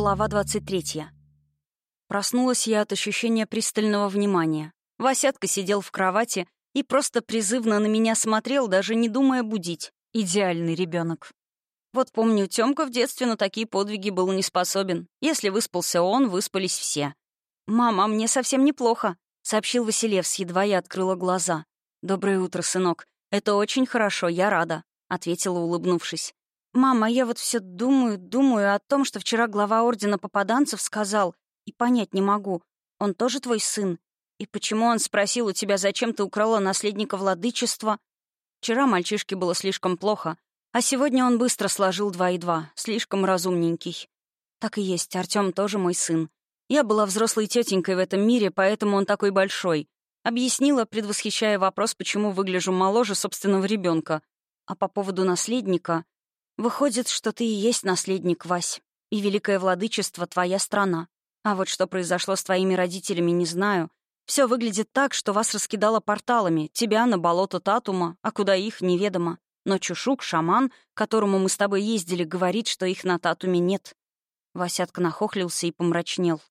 Глава 23. Проснулась я от ощущения пристального внимания. Васятка сидел в кровати и просто призывно на меня смотрел, даже не думая будить. Идеальный ребенок. Вот помню, Тёмка в детстве на такие подвиги был не способен. Если выспался он, выспались все. «Мама, мне совсем неплохо», — сообщил Василевс, едва я открыла глаза. «Доброе утро, сынок. Это очень хорошо, я рада», — ответила, улыбнувшись. «Мама, я вот все думаю, думаю о том, что вчера глава Ордена Попаданцев сказал, и понять не могу. Он тоже твой сын? И почему он спросил у тебя, зачем ты украла наследника владычества? Вчера мальчишке было слишком плохо, а сегодня он быстро сложил два и два, слишком разумненький. Так и есть, Артём тоже мой сын. Я была взрослой тетенькой в этом мире, поэтому он такой большой. Объяснила, предвосхищая вопрос, почему выгляжу моложе собственного ребенка. А по поводу наследника... Выходит, что ты и есть наследник, Вась. И Великое Владычество — твоя страна. А вот что произошло с твоими родителями, не знаю. Все выглядит так, что вас раскидало порталами, тебя на болото Татума, а куда их — неведомо. Но Чушук, шаман, которому мы с тобой ездили, говорит, что их на Татуме нет. Васятка нахохлился и помрачнел.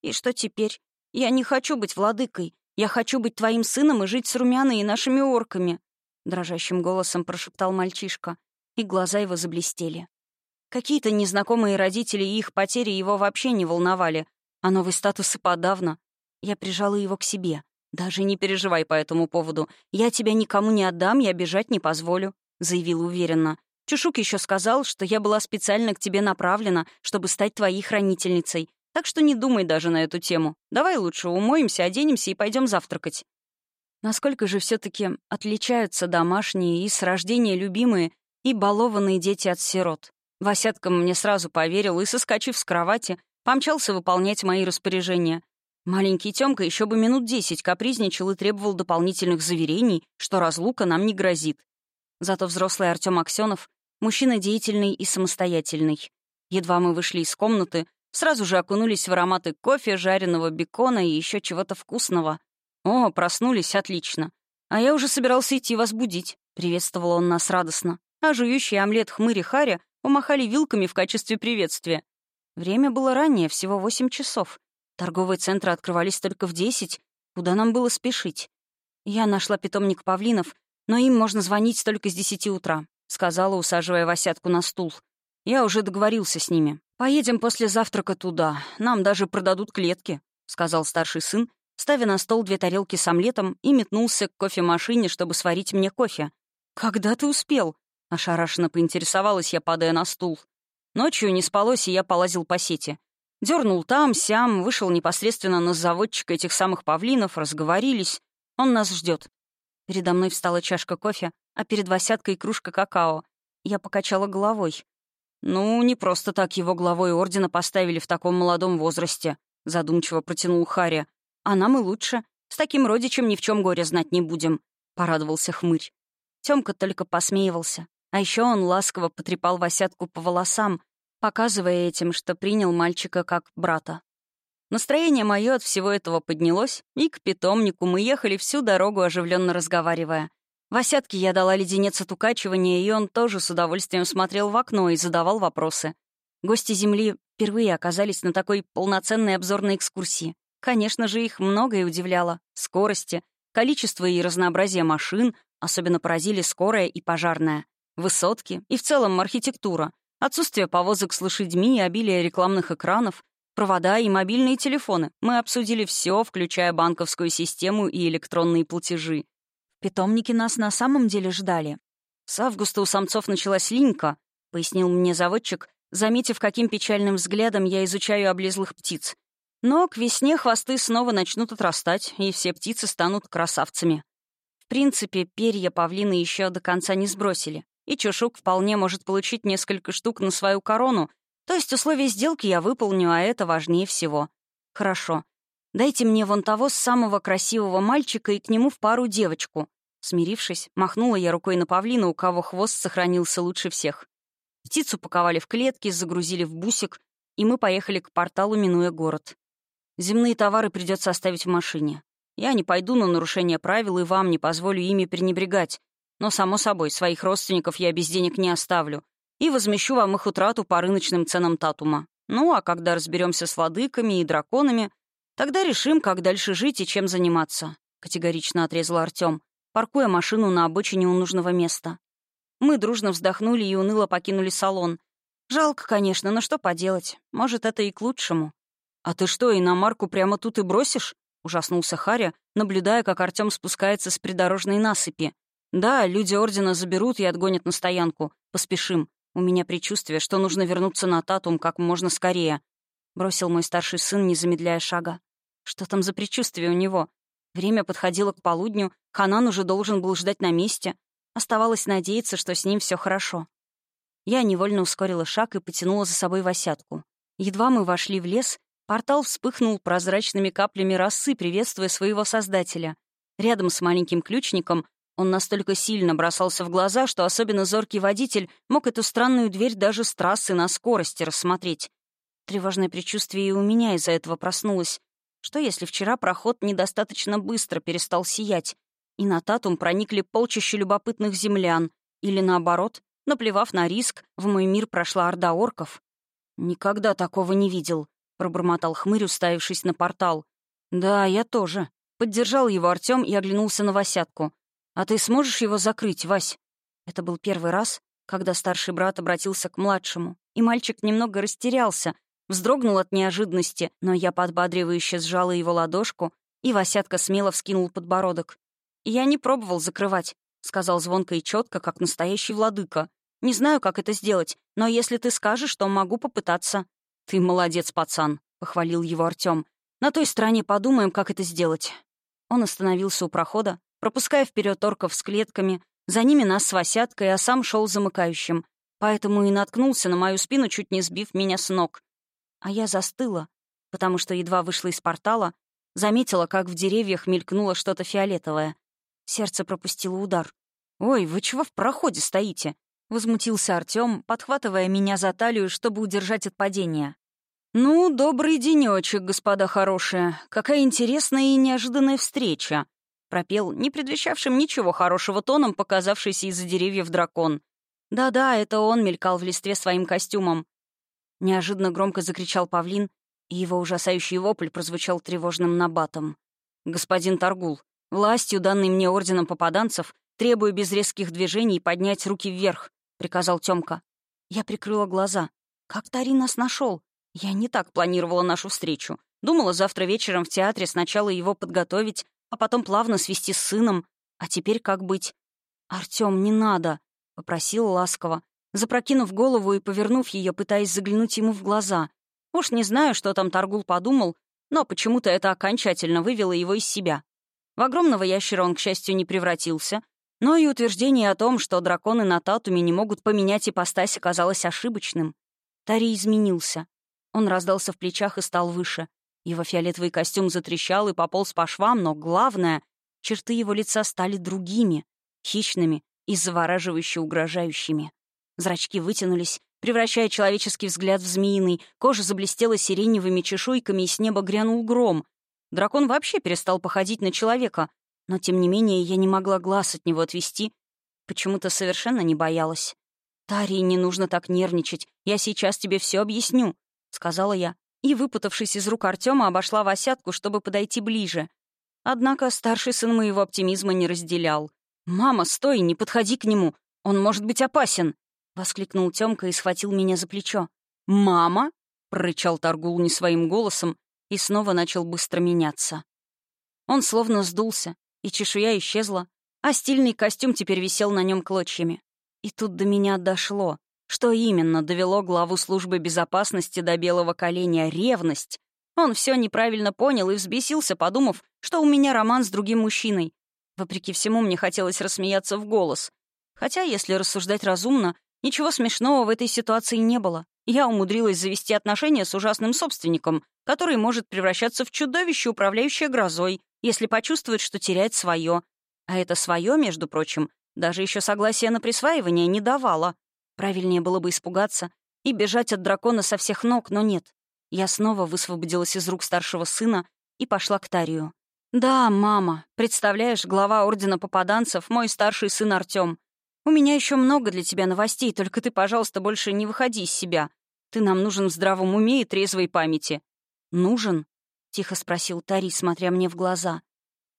«И что теперь? Я не хочу быть владыкой. Я хочу быть твоим сыном и жить с Румяной и нашими орками», — дрожащим голосом прошептал мальчишка и глаза его заблестели. Какие-то незнакомые родители и их потери его вообще не волновали, а новый статус и подавно. Я прижала его к себе. «Даже не переживай по этому поводу. Я тебя никому не отдам, я бежать не позволю», — заявила уверенно. «Чушук еще сказал, что я была специально к тебе направлена, чтобы стать твоей хранительницей. Так что не думай даже на эту тему. Давай лучше умоемся, оденемся и пойдем завтракать». Насколько же все таки отличаются домашние и с рождения любимые и балованные дети от сирот. Васятка мне сразу поверил и, соскочив с кровати, помчался выполнять мои распоряжения. Маленький Тёмка еще бы минут десять капризничал и требовал дополнительных заверений, что разлука нам не грозит. Зато взрослый Артём Аксёнов — мужчина деятельный и самостоятельный. Едва мы вышли из комнаты, сразу же окунулись в ароматы кофе, жареного бекона и еще чего-то вкусного. «О, проснулись, отлично. А я уже собирался идти вас будить», — приветствовал он нас радостно а жующий омлет хмыри Харя помахали вилками в качестве приветствия. Время было раннее, всего восемь часов. Торговые центры открывались только в десять. Куда нам было спешить? Я нашла питомник павлинов, но им можно звонить только с десяти утра, сказала, усаживая Васятку на стул. Я уже договорился с ними. Поедем после завтрака туда. Нам даже продадут клетки, сказал старший сын, ставя на стол две тарелки с омлетом и метнулся к кофемашине, чтобы сварить мне кофе. «Когда ты успел?» Ошарашенно поинтересовалась я, падая на стул. Ночью не спалось, и я полазил по сети. Дернул там, сям, вышел непосредственно на заводчика этих самых павлинов, разговорились. Он нас ждет. Передо мной встала чашка кофе, а перед Васяткой кружка какао. Я покачала головой. «Ну, не просто так его главой ордена поставили в таком молодом возрасте», — задумчиво протянул Харя. «А нам и лучше. С таким родичем ни в чем горе знать не будем», — порадовался хмырь. Тёмка только посмеивался. А еще он ласково потрепал Васятку по волосам, показывая этим, что принял мальчика как брата. Настроение мое от всего этого поднялось, и к питомнику мы ехали всю дорогу, оживленно разговаривая. Васятке я дала леденец от укачивания, и он тоже с удовольствием смотрел в окно и задавал вопросы. Гости Земли впервые оказались на такой полноценной обзорной экскурсии. Конечно же, их многое удивляло. Скорости, количество и разнообразие машин, особенно поразили скорая и пожарная высотки и в целом архитектура, отсутствие повозок с лошадьми и обилие рекламных экранов, провода и мобильные телефоны. Мы обсудили все, включая банковскую систему и электронные платежи. Питомники нас на самом деле ждали. С августа у самцов началась линька, пояснил мне заводчик, заметив, каким печальным взглядом я изучаю облезлых птиц. Но к весне хвосты снова начнут отрастать, и все птицы станут красавцами. В принципе, перья павлины еще до конца не сбросили и Чушук вполне может получить несколько штук на свою корону, то есть условия сделки я выполню, а это важнее всего. Хорошо. Дайте мне вон того самого красивого мальчика и к нему в пару девочку. Смирившись, махнула я рукой на павлина, у кого хвост сохранился лучше всех. Птицу паковали в клетки, загрузили в бусик, и мы поехали к порталу, минуя город. Земные товары придется оставить в машине. Я не пойду на нарушение правил и вам не позволю ими пренебрегать, но, само собой, своих родственников я без денег не оставлю и возмещу вам их утрату по рыночным ценам Татума. Ну, а когда разберемся с владыками и драконами, тогда решим, как дальше жить и чем заниматься», — категорично отрезал Артем, паркуя машину на обочине у нужного места. Мы дружно вздохнули и уныло покинули салон. Жалко, конечно, но что поделать? Может, это и к лучшему. «А ты что, иномарку прямо тут и бросишь?» — ужаснулся Харя, наблюдая, как Артем спускается с придорожной насыпи. «Да, люди Ордена заберут и отгонят на стоянку. Поспешим. У меня предчувствие, что нужно вернуться на Татум как можно скорее», — бросил мой старший сын, не замедляя шага. «Что там за предчувствие у него? Время подходило к полудню, Ханан уже должен был ждать на месте. Оставалось надеяться, что с ним все хорошо. Я невольно ускорила шаг и потянула за собой Васятку. Едва мы вошли в лес, портал вспыхнул прозрачными каплями росы, приветствуя своего создателя. Рядом с маленьким ключником он настолько сильно бросался в глаза, что особенно зоркий водитель мог эту странную дверь даже с трассы на скорости рассмотреть. Тревожное предчувствие и у меня из-за этого проснулось. Что если вчера проход недостаточно быстро перестал сиять, и на Татум проникли полчища любопытных землян, или наоборот, Наплевав на риск, в мой мир прошла орда орков. «Никогда такого не видел», — пробормотал хмырь, уставившись на портал. «Да, я тоже». Поддержал его Артём и оглянулся на Васятку. «А ты сможешь его закрыть, Вась?» Это был первый раз, когда старший брат обратился к младшему, и мальчик немного растерялся, вздрогнул от неожиданности, но я подбадривающе сжала его ладошку, и Васятка смело вскинул подбородок. «Я не пробовал закрывать», — сказал звонко и четко, как настоящий владыка. Не знаю, как это сделать, но если ты скажешь, то могу попытаться». «Ты молодец, пацан», — похвалил его Артём. «На той стороне подумаем, как это сделать». Он остановился у прохода, пропуская вперед орков с клетками, за ними нас с Васяткой, а сам шел замыкающим. Поэтому и наткнулся на мою спину, чуть не сбив меня с ног. А я застыла, потому что едва вышла из портала, заметила, как в деревьях мелькнуло что-то фиолетовое. Сердце пропустило удар. «Ой, вы чего в проходе стоите?» — возмутился Артём, подхватывая меня за талию, чтобы удержать от падения. «Ну, добрый денёчек, господа хорошие. Какая интересная и неожиданная встреча!» — пропел, не предвещавшим ничего хорошего тоном, показавшийся из-за деревьев дракон. «Да-да, это он мелькал в листве своим костюмом». Неожиданно громко закричал павлин, и его ужасающий вопль прозвучал тревожным набатом. «Господин Таргул, властью, данной мне орденом попаданцев, требую без резких движений поднять руки вверх. — приказал Тёмка. Я прикрыла глаза. «Как Тари нас нашел? Я не так планировала нашу встречу. Думала завтра вечером в театре сначала его подготовить, а потом плавно свести с сыном. А теперь как быть?» «Артём, не надо», — попросила ласково, запрокинув голову и повернув ее, пытаясь заглянуть ему в глаза. Уж не знаю, что там Таргул подумал, но почему-то это окончательно вывело его из себя. В огромного ящера он, к счастью, не превратился, но и утверждение о том, что драконы на Татуме не могут поменять ипостась, оказалось ошибочным. Тари изменился. Он раздался в плечах и стал выше. Его фиолетовый костюм затрещал и пополз по швам, но главное — черты его лица стали другими, хищными и завораживающе угрожающими. Зрачки вытянулись, превращая человеческий взгляд в змеиный, кожа заблестела сиреневыми чешуйками, и с неба грянул гром. Дракон вообще перестал походить на человека, но, тем не менее, я не могла глаз от него отвести. Почему-то совершенно не боялась. «Тарии, не нужно так нервничать. Я сейчас тебе все объясню», — сказала я. И, выпутавшись из рук Артема, обошла Васятку, чтобы подойти ближе. Однако старший сын моего оптимизма не разделял. «Мама, стой, не подходи к нему. Он может быть опасен!» — воскликнул Тёмка и схватил меня за плечо. «Мама?» — прорычал Таргул не своим голосом и снова начал быстро меняться. Он словно сдулся, и чешуя исчезла, а стильный костюм теперь висел на нем клочьями. И тут до меня дошло, что именно довело главу службы безопасности до белого коленя — ревность. Он все неправильно понял и взбесился, подумав, что у меня роман с другим мужчиной. Вопреки всему, мне хотелось рассмеяться в голос. Хотя, если рассуждать разумно, ничего смешного в этой ситуации не было. Я умудрилась завести отношения с ужасным собственником, который может превращаться в чудовище, управляющее грозой, если почувствует, что теряет свое. А это свое, между прочим, даже еще согласия на присваивание не давало. Правильнее было бы испугаться и бежать от дракона со всех ног, но нет. Я снова высвободилась из рук старшего сына и пошла к Тарию. «Да, мама. Представляешь, глава Ордена Попаданцев — мой старший сын Артём. У меня еще много для тебя новостей, только ты, пожалуйста, больше не выходи из себя. Ты нам нужен в здравом уме и трезвой памяти». «Нужен?» — тихо спросил Тари, смотря мне в глаза.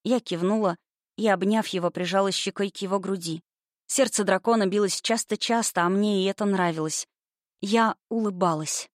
Я кивнула и, обняв его, прижала щекой к его груди. Сердце дракона билось часто-часто, а мне и это нравилось. Я улыбалась.